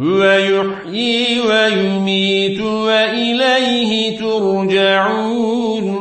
هو يحيي ويميت وإليه ترجعون